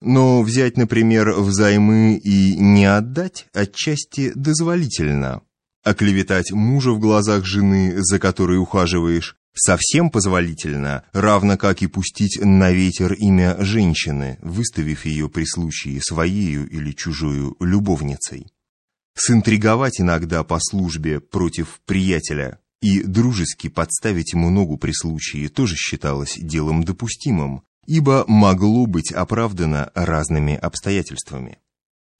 Но взять, например, взаймы и не отдать отчасти дозволительно. Оклеветать мужа в глазах жены, за которой ухаживаешь, совсем позволительно, равно как и пустить на ветер имя женщины, выставив ее при случае своею или чужою любовницей. Синтриговать иногда по службе против приятеля и дружески подставить ему ногу при случае тоже считалось делом допустимым, ибо могло быть оправдано разными обстоятельствами.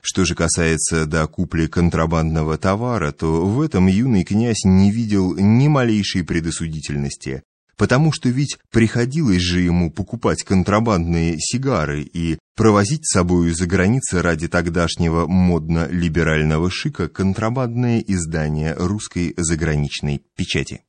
Что же касается до купли контрабандного товара, то в этом юный князь не видел ни малейшей предосудительности, потому что ведь приходилось же ему покупать контрабандные сигары и провозить с собою за границей ради тогдашнего модно-либерального шика контрабандные издания русской заграничной печати.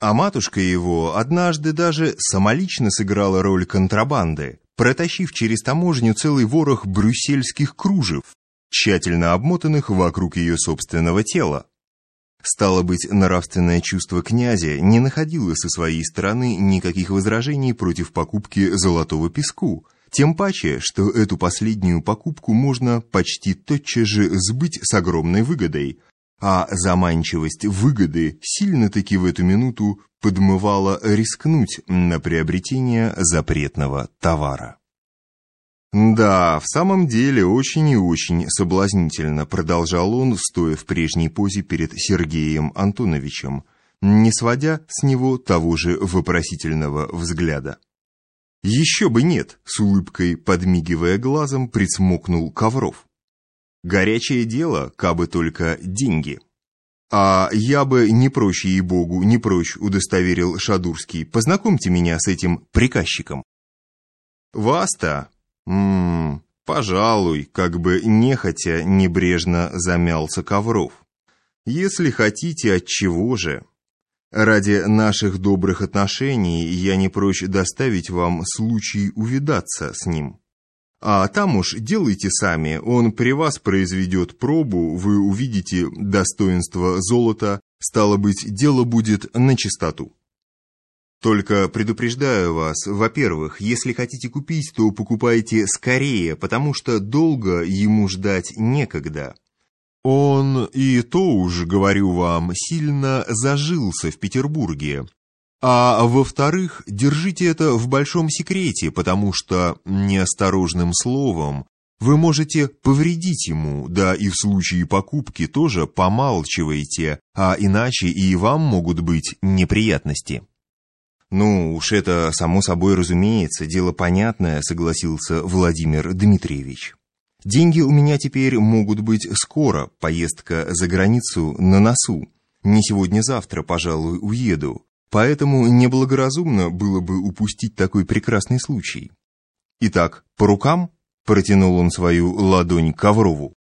А матушка его однажды даже самолично сыграла роль контрабанды, протащив через таможню целый ворох брюссельских кружев, тщательно обмотанных вокруг ее собственного тела. Стало быть, нравственное чувство князя не находило со своей стороны никаких возражений против покупки золотого песку, тем паче, что эту последнюю покупку можно почти тотчас же сбыть с огромной выгодой, а заманчивость выгоды сильно-таки в эту минуту подмывала рискнуть на приобретение запретного товара. «Да, в самом деле очень и очень соблазнительно», продолжал он, стоя в прежней позе перед Сергеем Антоновичем, не сводя с него того же вопросительного взгляда. «Еще бы нет», — с улыбкой подмигивая глазом, присмокнул Ковров. Горячее дело, кабы только деньги. А я бы не прочь ей-богу, не прочь, удостоверил Шадурский. Познакомьте меня с этим приказчиком. Вас-то? Ммм, пожалуй, как бы нехотя небрежно замялся Ковров. Если хотите, от чего же? Ради наших добрых отношений я не прочь доставить вам случай увидаться с ним. А там уж делайте сами, он при вас произведет пробу, вы увидите достоинство золота, стало быть, дело будет на чистоту. Только предупреждаю вас, во-первых, если хотите купить, то покупайте скорее, потому что долго ему ждать некогда. Он и то уж, говорю вам, сильно зажился в Петербурге, а во-вторых, держите это в большом секрете, потому что неосторожным словом вы можете повредить ему, да и в случае покупки тоже помалчивайте, а иначе и вам могут быть неприятности. Ну уж это само собой разумеется, дело понятное, согласился Владимир Дмитриевич. Деньги у меня теперь могут быть скоро, поездка за границу на носу. Не сегодня-завтра, пожалуй, уеду. Поэтому неблагоразумно было бы упустить такой прекрасный случай. Итак, по рукам протянул он свою ладонь Коврову.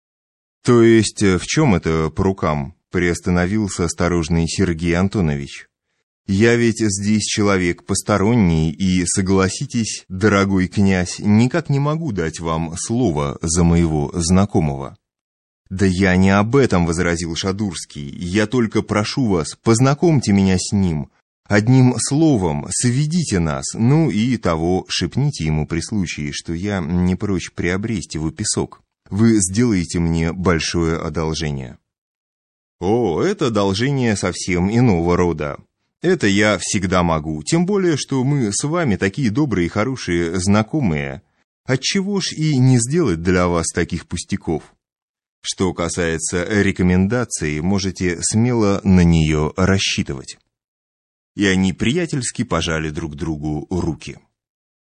То есть э, в чем это по рукам? Приостановился осторожный Сергей Антонович. Я ведь здесь человек посторонний, и, согласитесь, дорогой князь, никак не могу дать вам слово за моего знакомого. «Да я не об этом», — возразил Шадурский. «Я только прошу вас, познакомьте меня с ним, Одним словом, сведите нас, ну и того шепните ему при случае, что я не прочь приобрести его песок. Вы сделаете мне большое одолжение. О, это одолжение совсем иного рода. Это я всегда могу, тем более, что мы с вами такие добрые и хорошие знакомые. Отчего ж и не сделать для вас таких пустяков? Что касается рекомендаций, можете смело на нее рассчитывать и они приятельски пожали друг другу руки.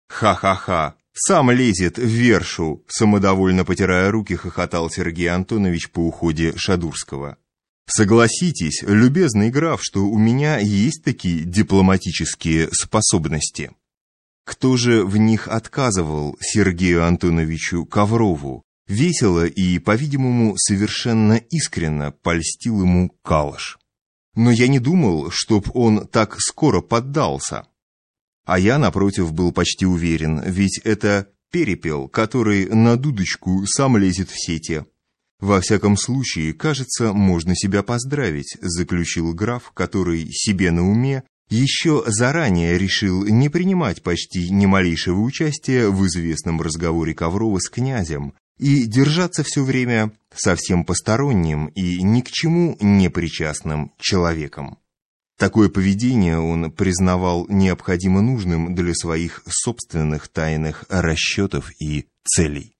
«Ха-ха-ха! Сам лезет в вершу!» Самодовольно потирая руки, хохотал Сергей Антонович по уходе Шадурского. «Согласитесь, любезный граф, что у меня есть такие дипломатические способности». Кто же в них отказывал Сергею Антоновичу Коврову? Весело и, по-видимому, совершенно искренно польстил ему Калаш но я не думал, чтоб он так скоро поддался. А я, напротив, был почти уверен, ведь это перепел, который на дудочку сам лезет в сети. Во всяком случае, кажется, можно себя поздравить, заключил граф, который себе на уме еще заранее решил не принимать почти ни малейшего участия в известном разговоре Коврова с князем и держаться все время совсем посторонним и ни к чему не причастным человеком. Такое поведение он признавал необходимо нужным для своих собственных тайных расчетов и целей.